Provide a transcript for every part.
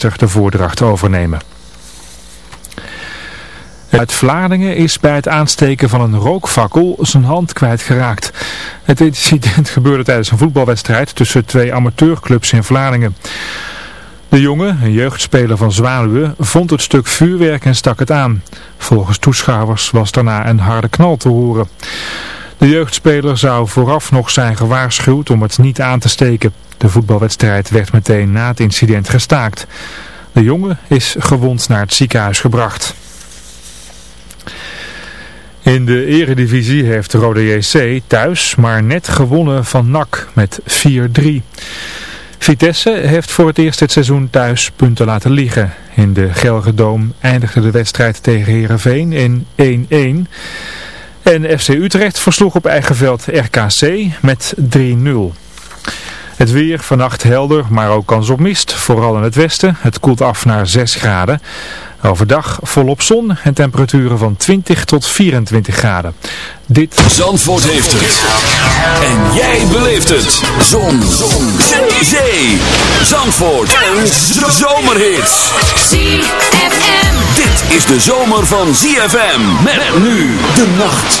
de voordracht overnemen. Uit Vlaardingen is bij het aansteken van een rookfakkel zijn hand kwijtgeraakt. Het incident gebeurde tijdens een voetbalwedstrijd tussen twee amateurclubs in Vlaardingen. De jongen, een jeugdspeler van Zwaluwe, vond het stuk vuurwerk en stak het aan. Volgens toeschouwers was daarna een harde knal te horen. De jeugdspeler zou vooraf nog zijn gewaarschuwd om het niet aan te steken. De voetbalwedstrijd werd meteen na het incident gestaakt. De jongen is gewond naar het ziekenhuis gebracht. In de eredivisie heeft Rode JC thuis maar net gewonnen van NAC met 4-3. Vitesse heeft voor het eerst dit seizoen thuis punten laten liggen. In de Gelredoom eindigde de wedstrijd tegen Heerenveen in 1-1. En FC Utrecht versloeg op eigen veld RKC met 3-0. Het weer vannacht helder, maar ook kans op mist, vooral in het westen. Het koelt af naar 6 graden. Overdag volop zon en temperaturen van 20 tot 24 graden. Dit... Zandvoort heeft het. En jij beleeft het. Zon. zon. Zee. Zandvoort. En zomerhits. ZFM. Dit is de zomer van ZFM. Met nu de nacht.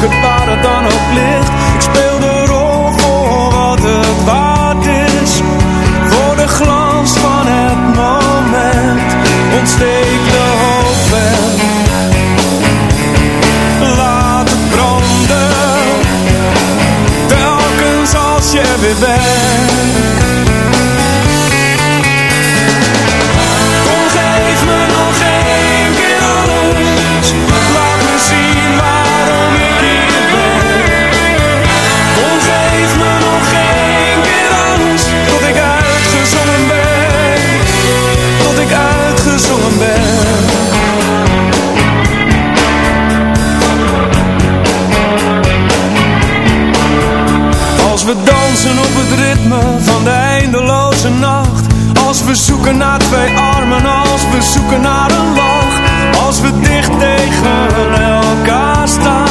Zoek het waar het dan ook. Het ritme van de eindeloze nacht. Als we zoeken naar twee armen Als we zoeken naar een lach. Als we dicht tegen elkaar staan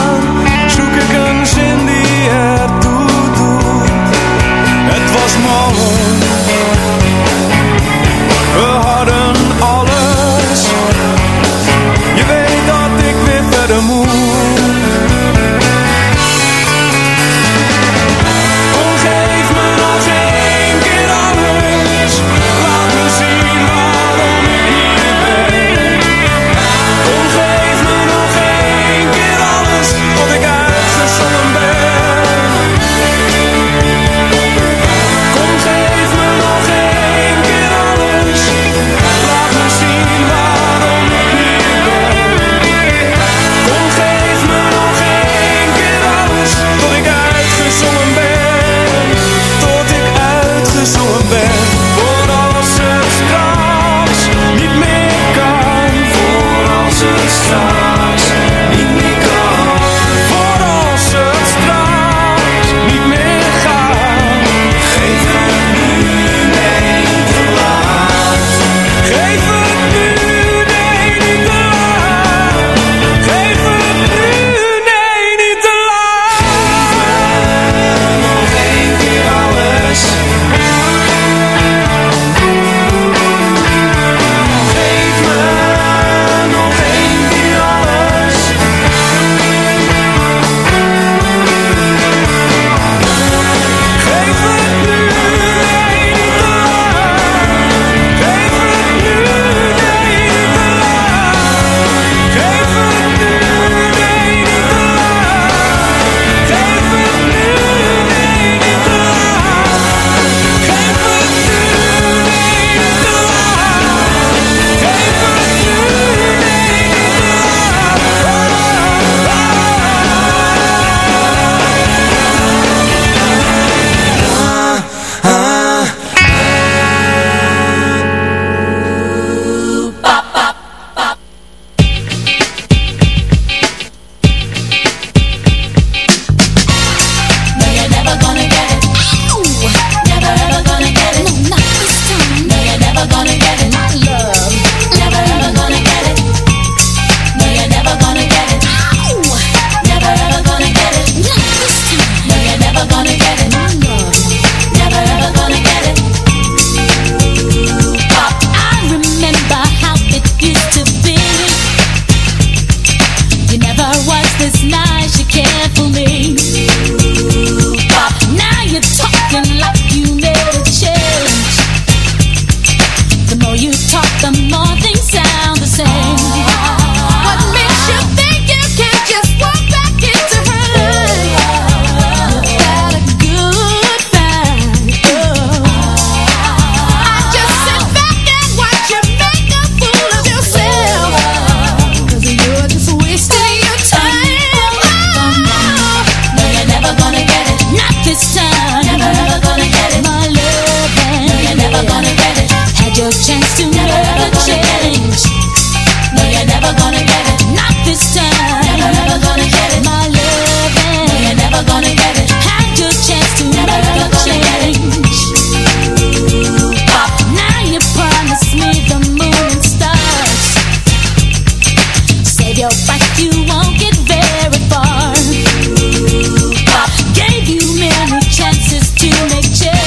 shit.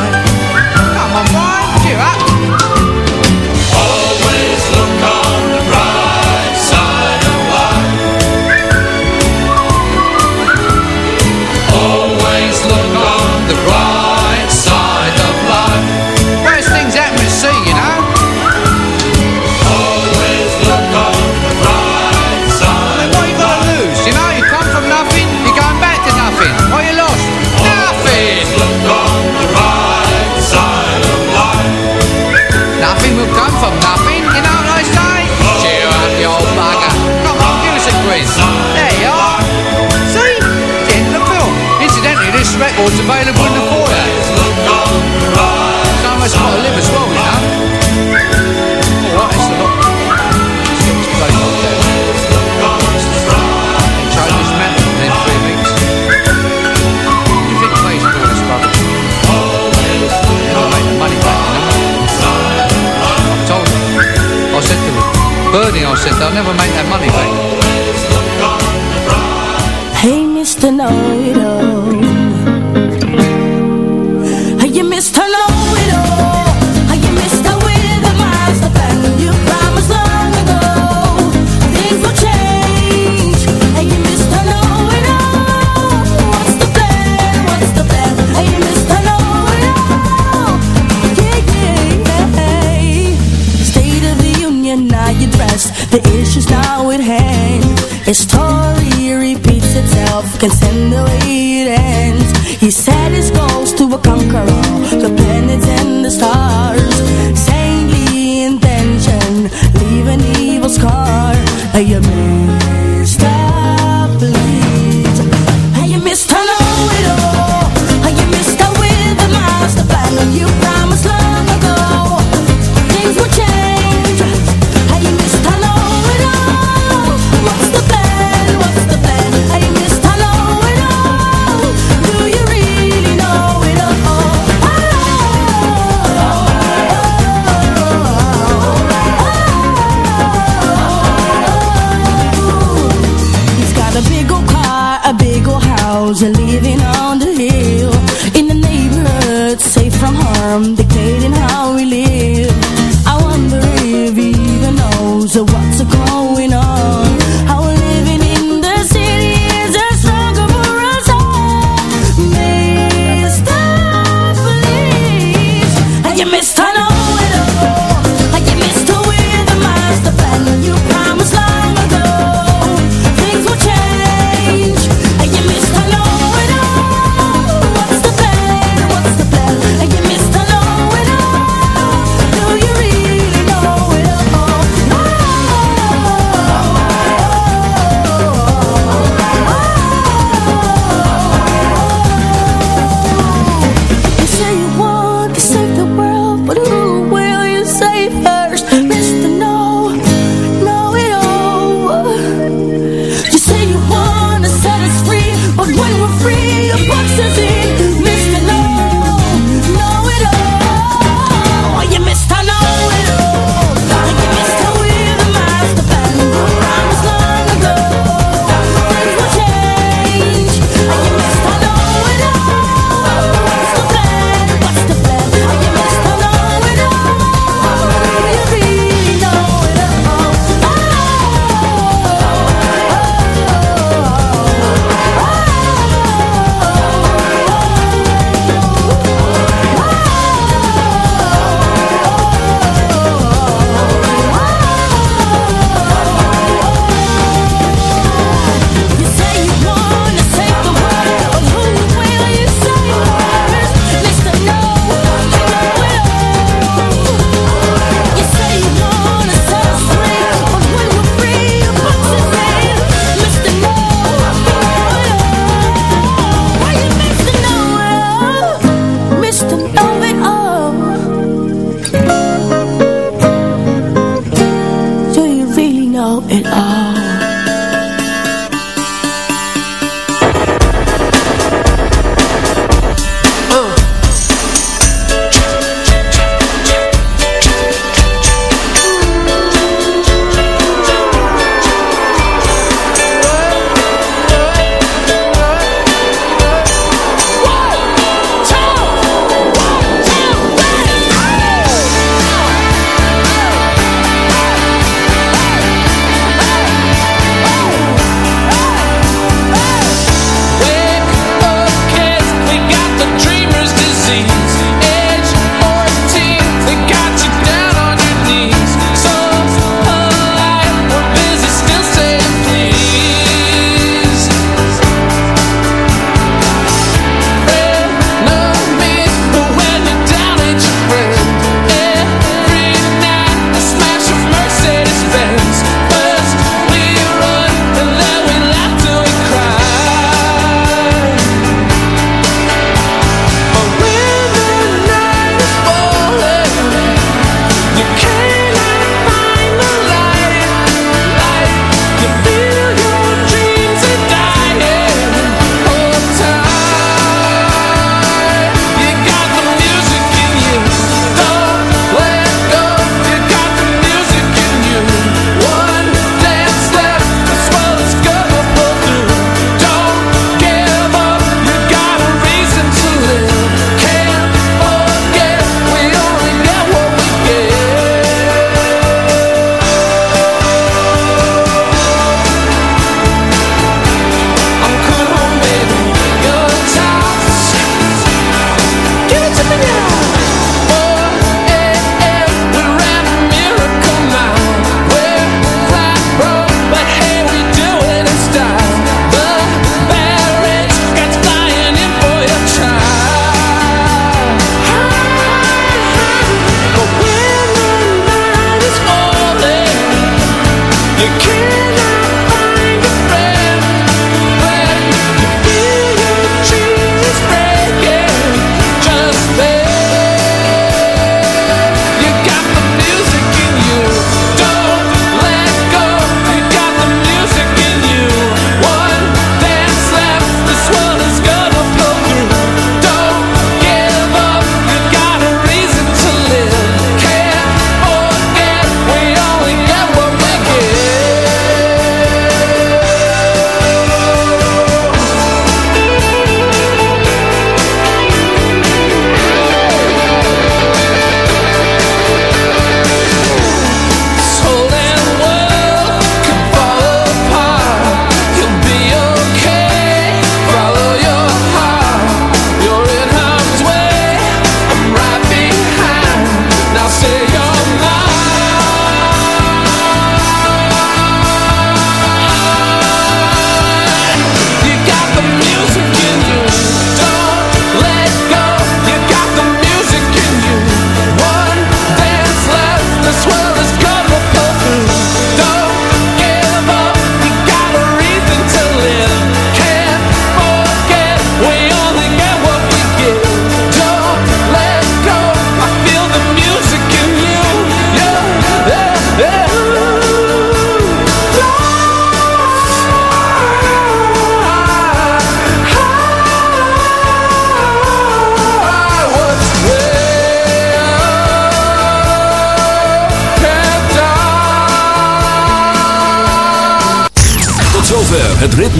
It's available in the foyer. Somewhere nice spot to live as well, you know. A lot. Seems to place up You money back, you know. I told him. I said to him, Bernie, I said, they'll never make knows you're living on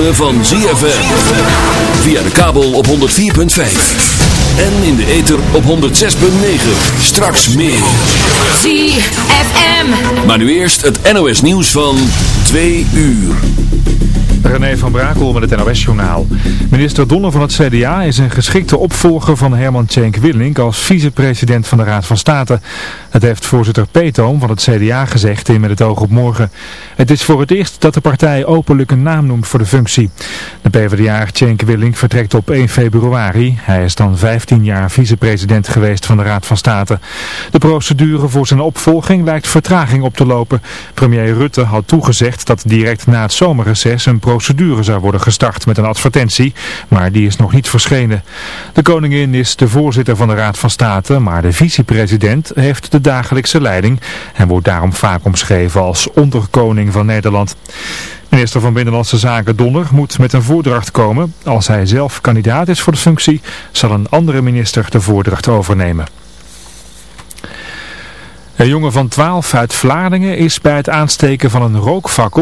ritme van ZFM. Via de kabel op 104.5. En in de ether op 106.9. Straks meer. ZFM. Maar nu eerst het NOS nieuws van 2 uur. René van Brakel met het NOS-journaal. Minister Donner van het CDA is een geschikte opvolger van Herman Tjenk Willink als vicepresident van de Raad van State. Dat heeft voorzitter Peetoom van het CDA gezegd in Met het oog op morgen. Het is voor het eerst dat de partij openlijk een naam noemt voor de functie. De PvdA Tjenk Willink vertrekt op 1 februari. Hij is dan 15 jaar vicepresident geweest van de Raad van State. De procedure voor zijn opvolging lijkt vertraging op te lopen. Premier Rutte had toegezegd dat direct na het zomerreces een procedure zou worden gestart met een advertentie, maar die is nog niet verschenen. De koningin is de voorzitter van de Raad van State, maar de vicepresident heeft dagelijkse leiding en wordt daarom vaak omschreven als onderkoning van Nederland. Minister van Binnenlandse Zaken Donner moet met een voordracht komen. Als hij zelf kandidaat is voor de functie, zal een andere minister de voordracht overnemen. Een jongen van 12 uit Vlaardingen is bij het aansteken van een rookfakkel